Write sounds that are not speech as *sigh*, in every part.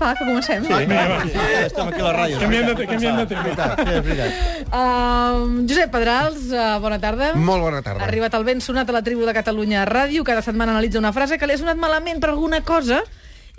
Va, que comencem. Sí. Va. Estem aquí a la ràdio. Canviem de, canviem de tema. Sí, és veritat. Uh, Josep Pedrals, uh, bona tarda. Molt bona tarda. Ha arribat el ben sonat a la tribu de Catalunya Ràdio. Cada setmana analitza una frase que li ha sonat malament per alguna cosa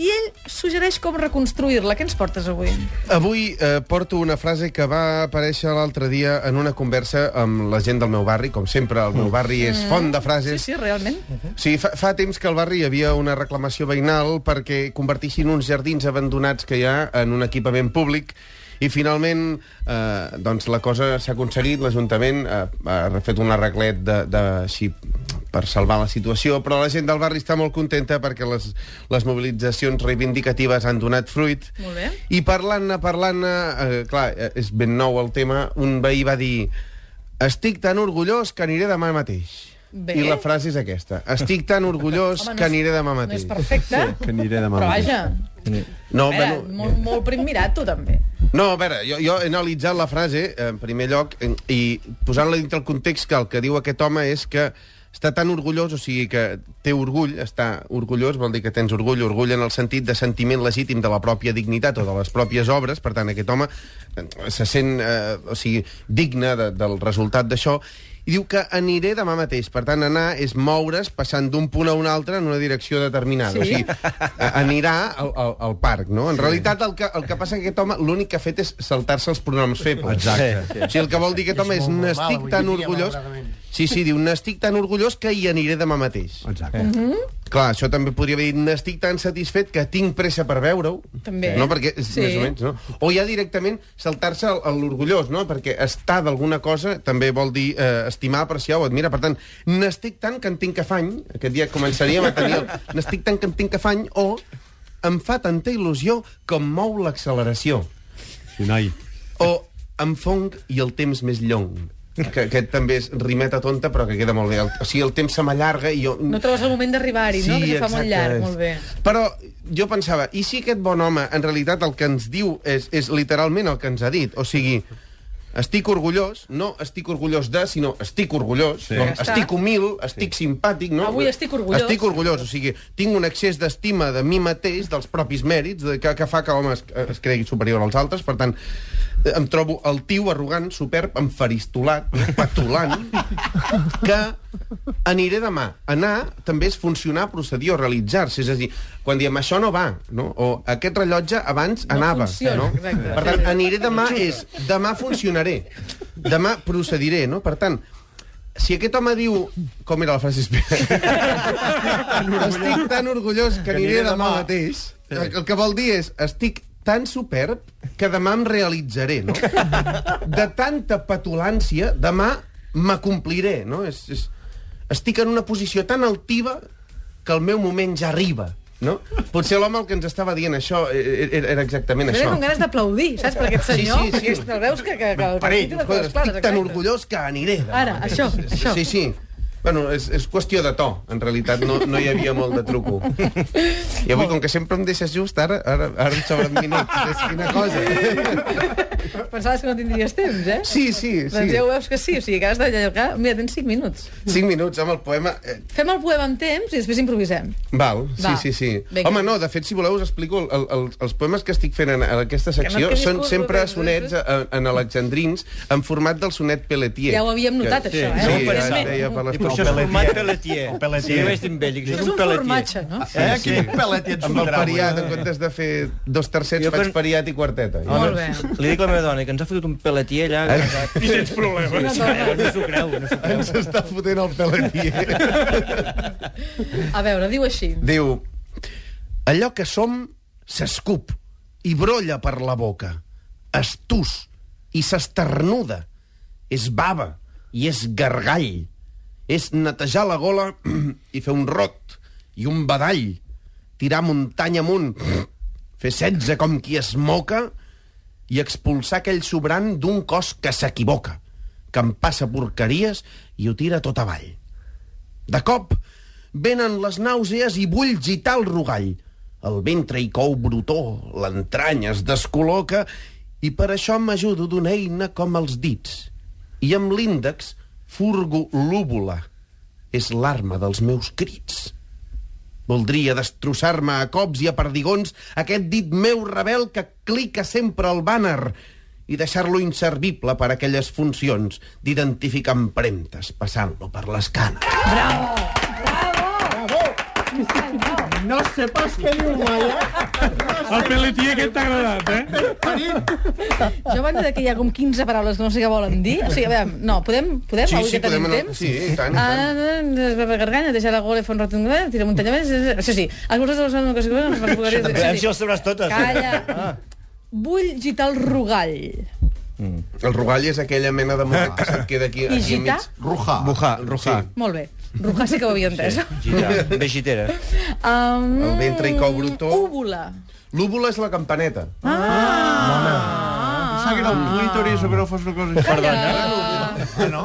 i ell suggereix com reconstruir-la. Què ens portes avui? Avui eh, porto una frase que va aparèixer l'altre dia en una conversa amb la gent del meu barri. Com sempre, el meu barri és font de Sí, frases. sí, realment. Sí, fa, fa temps que al barri hi havia una reclamació veïnal perquè convertissin uns jardins abandonats que hi ha en un equipament públic i finalment eh, doncs la cosa s'ha aconseguit, l'Ajuntament eh, ha fet un arreglet de, de, així, per salvar la situació, però la gent del barri està molt contenta perquè les, les mobilitzacions reivindicatives han donat fruit. Molt bé. I parlant-ne, parlant-ne, eh, clar, eh, és ben nou el tema, un veí va dir estic tan orgullós que aniré demà mateix. Bé. I la frase és aquesta. Estic tan orgullós *laughs* Home, no que és- aniré demà No mateix. és perfecte, Que aniré demà però mateix. vaja, No, a veure, bueno, molt, molt prim mirat, tu també. no, a veure, jo, jo he analitzat la frase, en primer lloc, i posant-la dintre el context que el que diu aquest home és que està tan orgullós, o sigui que té orgull, està orgullós, vol dir que tens orgull, orgull en el sentit de sentiment legítim de la pròpia dignitat o de les pròpies obres, per tant, aquest home eh, se sent, eh, o sigui, digne de, del resultat d'això, i diu que aniré demà mateix. Per tant, anar és moure's passant d'un punt a un altre en una direcció determinada. Sí. O sigui, anirà al, al, al parc, no? En realitat, el que, el que passa que aquest home l'únic que ha fet és saltar-se els pronoms febles. Exacte. O sigui, el que vol dir aquest home és normal, n'estic tan orgullós... malauradament. Sí, sí, diu, n'estic tan orgullós que hi aniré demà mateix. Exacte. Clar, això també podria haver dit, n'estic tan satisfet que tinc pressa per veure-ho. També. No, perquè Sí. més o menys, no? O ja directament saltar-se l'orgullós, no? Perquè estar d'alguna cosa també vol dir eh, estimar, apreciar o admirar. Per tant, n'estic tant que en tinc afany, aquest dia començaríem a tenir el *laughs* n'estic tant que en tinc afany, o em fa tanta il·lusió com mou l'acceleració. Sí, noi. O em fong i el temps més llong. Que aquest també és rimeta tonta, però que queda molt bé. El, o sigui, el temps se m'allarga i jo... No trobes el moment d'arribar-hi, no? Que se fa molt llarg, molt bé. Però jo pensava, i si aquest bon home, en realitat, el que ens diu és, és literalment el que ens ha dit? O sigui, estic orgullós, no estic orgullós de, sinó estic orgullós, sí. no, estic humil, estic simpàtic, no? Avui estic orgullós. Estic orgullós, o sigui, tinc un excés d'estima de mi mateix, dels propis mèrits, de, que, que fa que l'home es, es cregui superior als altres, per tant, em trobo altiu, arrogant, superb, enfaristolat, petulant, que aniré demà. Anar també és funcionar, procedir o realitzar-se. És a dir, quan diem això no va, no? o aquest rellotge abans No anava. funciona, no? exacte. Per tant, aniré demà és demà funcionaré, demà procediré. No? Per tant, si aquest home diu... Com era la frase? Estic tan orgullós que aniré demà mateix. El, el que vol dir és, estic tan superb que demà em realitzaré, no? *laughs* De tanta petulància, demà m'acompliré, no? És, és, estic en una posició tan altiva que el meu moment ja arriba, no? Potser l'home el que ens estava dient això eh, eh, era exactament això. com ganes d'aplaudir, saps, per aquest senyor? Sí, sí, sí. El veus que, que, que, que Per ell, coses clares, estic tan orgullós que aniré. demà Ara, això, això. Sí, sí. Bueno, és, és qüestió de to, en realitat, no, no hi havia molt de truco. I avui, com que sempre em deixes just, ara, ara, ara em sobren minuts. És quina cosa. Pensaves que no tindries temps, eh? Sí, sí, Doncs sí. ja ho veus que sí, o sigui que has d'allargar... Mira, tens 5 minuts. Cinc minuts amb el poema... Eh, Fem el poema en temps i després improvisem. Val, sí, Va. sí, sí. Vinga. Home, no, de fet, si voleu, us explico el, el, els poemes que estic fent en, en aquesta no secció. quedis Són sempre sonets en, en alexandrins en format del sonet Pelletier. Ja ho havíem notat, Que- això, eh? Sí, Evidentment. ja es deia per les això és format pelletier. O pelletier. Sí, que Això és un formatge, no? Eh, Sí, que sí. Pellet i et Amb el pariat, en comptes de fer dos tercets, Jo faig pen- pariat i quarteta. Molt bé. *laughs* Li dic a la meva dona que ens ha fotut un pelletier allà. I tens problemes. No s'ho creu, no s'ho creu. Ens està fotent el Pelletier. A veure, diu així. Diu, allò que som s'escup i brolla per la boca, estús i s'esternuda, és bava i és gargall, és netejar la gola *clears throat* i fer un rot i un badall, tirar muntanya amunt, fer setze com qui es moca i expulsar aquell sobrant d'un cos que s'equivoca, que em passa porqueries i ho tira tot avall. De cop, venen les nàusees i vull gitar el rugall. El ventre hi cou brutó, l'entranya es descol·loca i per això m'ajudo d'una eina com els dits. I amb l'índex furgo l'úvula. És l'arma dels meus crits. Voldria destrossar-me a cops i a perdigons aquest dit meu rebel que clica sempre al banner i deixar-lo inservible per aquelles funcions d'identificar empremtes passant-lo per l'escàner. No sé pas què diu mai, eh? El Pelletier aquest t'ha agradat, eh? Jo, a banda de que hi ha com 15 paraules que no sé què volen dir... O sigui, a veure, no, podem? Podem? Sí, Avui sí, que tenim podem anar- temps? sí, i tant, i Ah, ah, garganya, deixar la gola, fer un rotund, tira muntanya més... Això sí, algunes de les coses que es veuen... Aviam si les sabràs totes. Calla. Vull gitar el rugall. El rugall és aquella mena de motet que se't queda aquí, I aquí gitar? Ruja. Bujar, rujar. Molt bé. Rujar sí que ho havia entès. Gitar, bé gitera. Um, El ventre i cou brutó. Úvula. L'úvula és la campaneta. Pensava que era un clítoris o que no fos una cosa així. Perdona. Ah, no?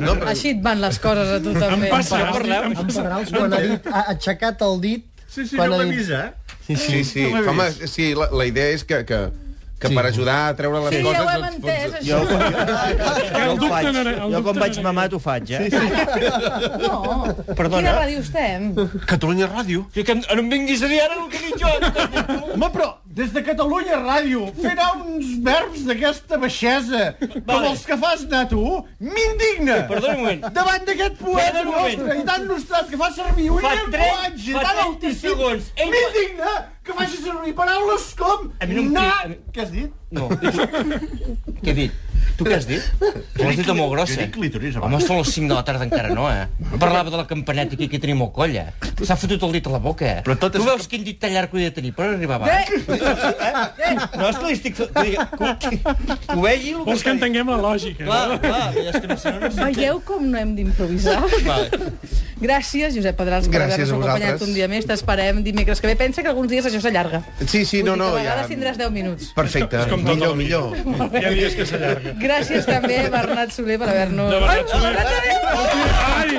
No, però... Així et van les coses a tu també. passa. Ja parlem. En Pedrals, quan ha, dit, ha aixecat el dit... Sí, sí, quan no vist, eh? Sí, sí, sí. No l'he Home, sí, la, la idea és que, que, que per ajudar a treure les Sí, ja coses... ho hem doncs, entès, doncs, Jo, això. jo, dubte faig. Jo quan vaig era mamar t'ho faig, eh? Sí, sí. No. Perdona. Quina ràdio estem? Catalunya Ràdio. Que, que no em vinguis a dir ara el que dit jo. Home, però des de Catalunya Ràdio fer uns verbs d'aquesta baixesa com Vale. els que fas anar tu, m'indigna. Perdona un moment. Davant d'aquest poeta Perdona un moment. nostre i tan nostrat que fa servir un llenguatge tan 30 altíssim, m'indigna que faci servir paraules com A mi no em na... mi- Què has dit? No. *laughs* Què he dit? Tu què has dit? Tu l'has dit molt grossa. Jo dic clítoris, Home, abans. són les 5 de la tarda encara no, eh? Parlava de la campaneta aquí que tenim al coll, eh? S'ha fotut el dit a la boca, eh? Però tot tu veus quin dit tan llarg ho he de tenir per arribar abans? Eh? No, és que li estic... Que, que, que ho vegi... Vols que entenguem la lògica. Clar, no? clar, és que no sé, no. Veieu com no hem d'improvisar? Vale. Gràcies, Josep Pedrals, per haver-nos a acompanyat un dia més. T'esperem dimecres que ve. Pensa que alguns dies això s'allarga. Sí, sí, no, Vull dir no, que a ja... vegades tindràs 10 minuts. Perfecte, com tot millor, millor. Hi ha dies que s'allarga. Gràcies també, Bernat Soler, per haver-nos... Bernat Ai, Soler. Bernat Soler! Ai,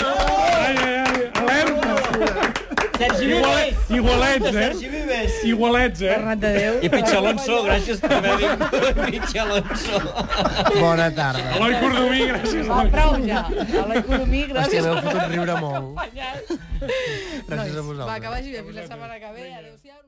ai, ai, alerta. Sergi Vives! igualets, Sergi eh? Vives! Igualets, eh? Bernat de Déu. I Pitxa Alonso, gràcies per haver dit Pitxa Alonso. Bona tarda. Eloi Cordomí, gràcies. Va, prou ja. A l'economia, Hòstia, gràcies m'heu per fotut riure molt. Gràcies a vosaltres. Va, que vagi bé. Fins la setmana que ve. Adéu-siau.